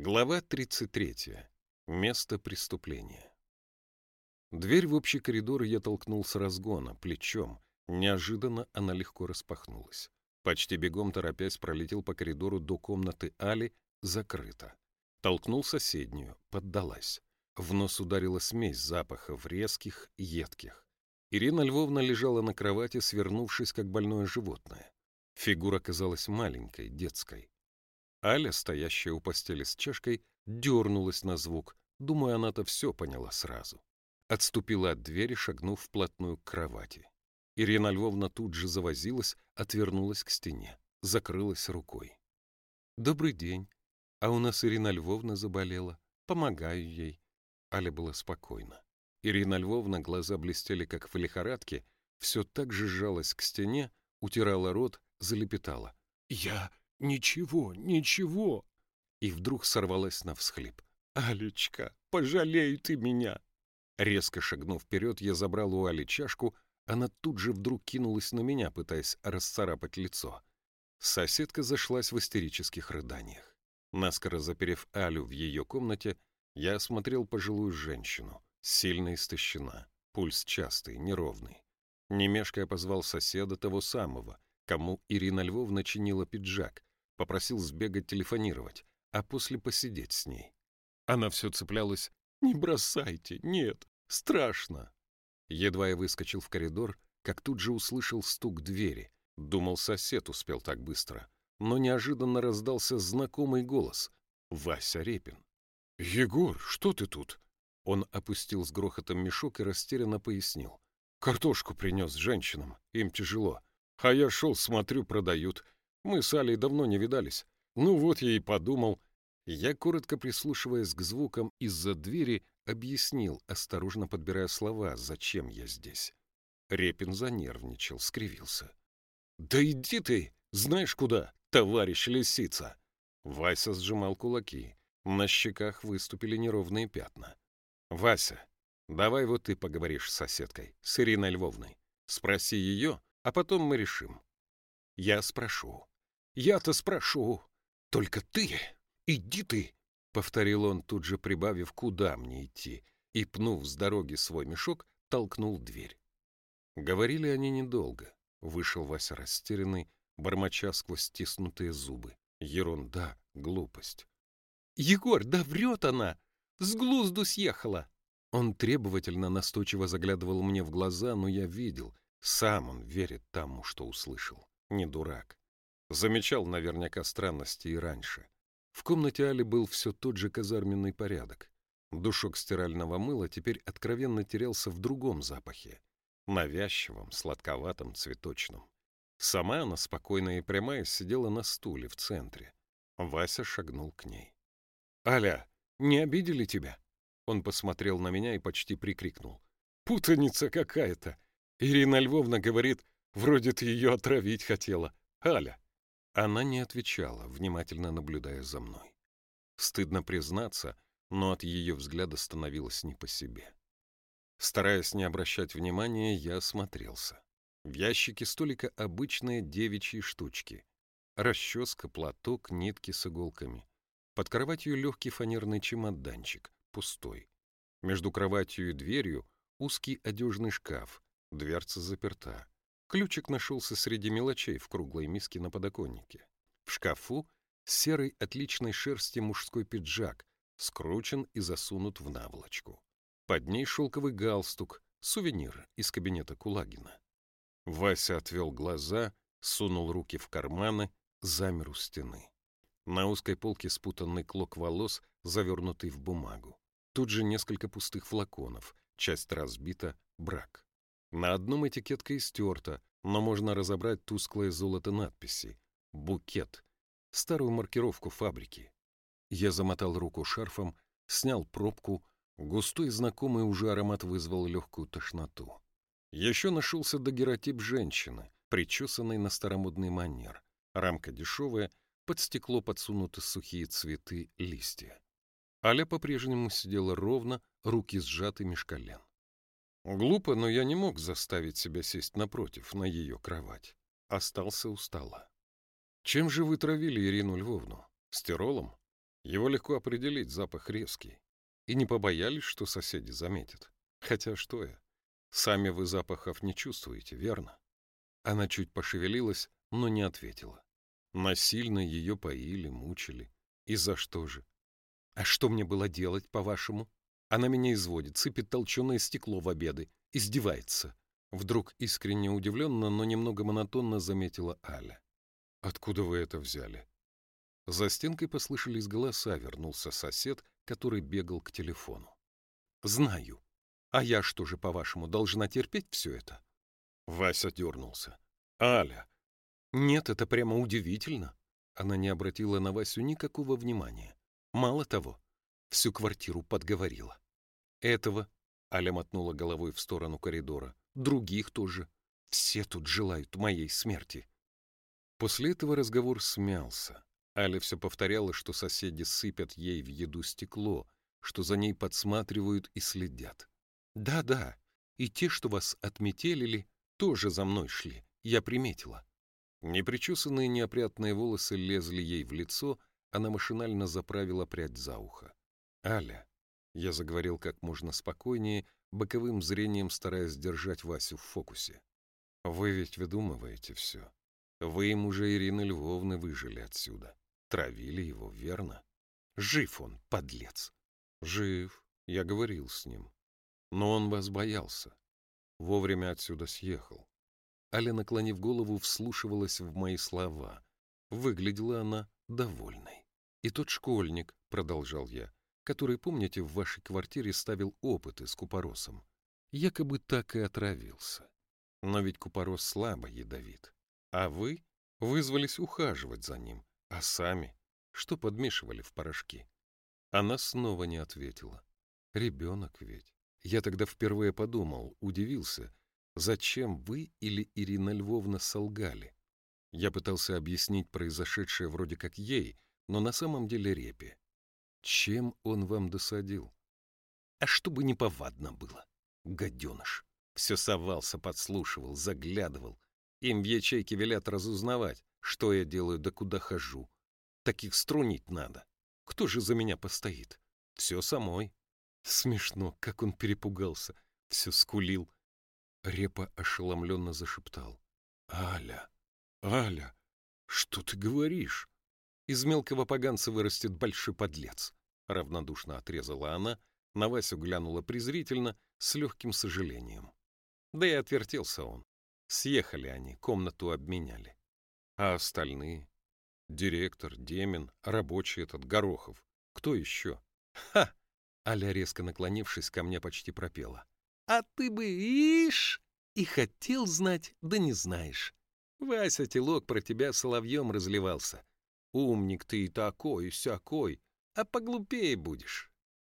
Глава 33. Место преступления. Дверь в общий коридор я толкнул с разгона, плечом. Неожиданно она легко распахнулась. Почти бегом торопясь пролетел по коридору до комнаты Али, закрыто. Толкнул соседнюю, поддалась. В нос ударила смесь запахов, резких, едких. Ирина Львовна лежала на кровати, свернувшись, как больное животное. Фигура казалась маленькой, детской. Аля, стоящая у постели с чашкой, дернулась на звук. Думаю, она-то все поняла сразу. Отступила от двери, шагнув вплотную к кровати. Ирина Львовна тут же завозилась, отвернулась к стене, закрылась рукой. «Добрый день. А у нас Ирина Львовна заболела. Помогаю ей». Аля была спокойна. Ирина Львовна, глаза блестели, как в лихорадке, все так же сжалась к стене, утирала рот, залепетала. «Я «Ничего, ничего!» И вдруг сорвалась на всхлип. «Алечка, пожалей ты меня!» Резко шагнув вперед, я забрал у Али чашку, она тут же вдруг кинулась на меня, пытаясь расцарапать лицо. Соседка зашлась в истерических рыданиях. Наскоро заперев Алю в ее комнате, я осмотрел пожилую женщину, сильно истощена, пульс частый, неровный. Немешкая позвал соседа того самого, кому Ирина Львовна чинила пиджак, Попросил сбегать телефонировать, а после посидеть с ней. Она все цеплялась «Не бросайте, нет, страшно». Едва я выскочил в коридор, как тут же услышал стук двери. Думал, сосед успел так быстро. Но неожиданно раздался знакомый голос. Вася Репин. «Егор, что ты тут?» Он опустил с грохотом мешок и растерянно пояснил. «Картошку принес женщинам, им тяжело. А я шел, смотрю, продают. Мы с Алей давно не видались. Ну вот я и подумал. Я, коротко прислушиваясь к звукам из-за двери, объяснил, осторожно подбирая слова, зачем я здесь. Репин занервничал, скривился. «Да иди ты! Знаешь куда, товарищ лисица!» Вася сжимал кулаки. На щеках выступили неровные пятна. «Вася, давай вот ты поговоришь с соседкой, с Ириной Львовной. Спроси ее, а потом мы решим. Я спрошу. Я-то спрошу. Только ты, иди ты, — повторил он, тут же прибавив, куда мне идти, и, пнув с дороги свой мешок, толкнул дверь. Говорили они недолго. Вышел Вася растерянный, бормоча сквозь стиснутые зубы. Ерунда, глупость. «Егор, да врет она! С глузду съехала!» Он требовательно, настойчиво заглядывал мне в глаза, но я видел, сам он верит тому, что услышал не дурак. Замечал наверняка странности и раньше. В комнате Али был все тот же казарменный порядок. Душок стирального мыла теперь откровенно терялся в другом запахе. Навязчивом, сладковатом, цветочном. Сама она, спокойная и прямая, сидела на стуле в центре. Вася шагнул к ней. «Аля, не обидели тебя?» Он посмотрел на меня и почти прикрикнул. «Путаница какая-то! Ирина Львовна говорит, Вроде ты ее отравить хотела. Аля!» Она не отвечала, внимательно наблюдая за мной. Стыдно признаться, но от ее взгляда становилось не по себе. Стараясь не обращать внимания, я осмотрелся. В ящике столика обычные девичьи штучки. Расческа, платок, нитки с иголками. Под кроватью легкий фанерный чемоданчик, пустой. Между кроватью и дверью узкий одежный шкаф, дверца заперта. Ключик нашелся среди мелочей в круглой миске на подоконнике. В шкафу серый отличной шерсти мужской пиджак, скручен и засунут в наволочку. Под ней шелковый галстук, сувенир из кабинета Кулагина. Вася отвел глаза, сунул руки в карманы, замер у стены. На узкой полке спутанный клок волос, завернутый в бумагу. Тут же несколько пустых флаконов, часть разбита, брак. На одном этикетка истерта, но можно разобрать тусклое золото надписи. «Букет». Старую маркировку фабрики. Я замотал руку шарфом, снял пробку. Густой знакомый уже аромат вызвал легкую тошноту. Еще нашелся дагеротип женщины, причесанной на старомодный манер. Рамка дешевая, под стекло подсунуты сухие цветы, листья. Аля по-прежнему сидела ровно, руки сжаты меж колен. Глупо, но я не мог заставить себя сесть напротив, на ее кровать. Остался у стола. Чем же вы травили Ирину Львовну? Стиролом? Его легко определить, запах резкий. И не побоялись, что соседи заметят. Хотя что я? Сами вы запахов не чувствуете, верно? Она чуть пошевелилась, но не ответила. Насильно ее поили, мучили. И за что же? А что мне было делать, по-вашему? Она меня изводит, сыпет толченое стекло в обеды, издевается. Вдруг искренне удивленно, но немного монотонно заметила Аля. «Откуда вы это взяли?» За стенкой послышались голоса, вернулся сосед, который бегал к телефону. «Знаю. А я что же, по-вашему, должна терпеть все это?» Вася дернулся. «Аля!» «Нет, это прямо удивительно». Она не обратила на Васю никакого внимания. Мало того, всю квартиру подговорила. «Этого», — Аля мотнула головой в сторону коридора, — «других тоже. Все тут желают моей смерти». После этого разговор смялся. Аля все повторяла, что соседи сыпят ей в еду стекло, что за ней подсматривают и следят. «Да-да, и те, что вас отметелили, тоже за мной шли, я приметила». Непричесанные неопрятные волосы лезли ей в лицо, она машинально заправила прядь за ухо. «Аля», — я заговорил как можно спокойнее, боковым зрением стараясь держать Васю в фокусе. «Вы ведь выдумываете все. Вы им уже Ирины Львовны выжили отсюда. Травили его, верно? Жив он, подлец. Жив, я говорил с ним. Но он вас боялся. Вовремя отсюда съехал. Аля, наклонив голову, вслушивалась в мои слова. Выглядела она довольной. И тот школьник, продолжал я, который, помните, в вашей квартире ставил опыты с купоросом, якобы так и отравился. Но ведь купорос слабо ядовит. А вы вызвались ухаживать за ним, а сами что подмешивали в порошки? Она снова не ответила. Ребенок ведь. Я тогда впервые подумал, удивился, зачем вы или Ирина Львовна солгали? Я пытался объяснить произошедшее вроде как ей, но на самом деле Репе. Чем он вам досадил? А чтобы не повадно было. Гаденыш. Все совался, подслушивал, заглядывал. Им в ячейке велят разузнавать, что я делаю да куда хожу. Таких струнить надо. Кто же за меня постоит? Все самой. Смешно, как он перепугался. Все скулил. Репа ошеломленно зашептал. «Аля, Аля, что ты говоришь?» Из мелкого поганца вырастет большой подлец. Равнодушно отрезала она, на Васю глянула презрительно, с легким сожалением. Да и отвертелся он. Съехали они, комнату обменяли. А остальные? Директор, Демин, рабочий этот, Горохов. Кто еще? Ха! Аля, резко наклонившись, ко мне почти пропела. А ты бы, ишь, и хотел знать, да не знаешь. Вася Телок про тебя соловьем разливался. Умник ты и такой, и сякой, а поглупее будешь.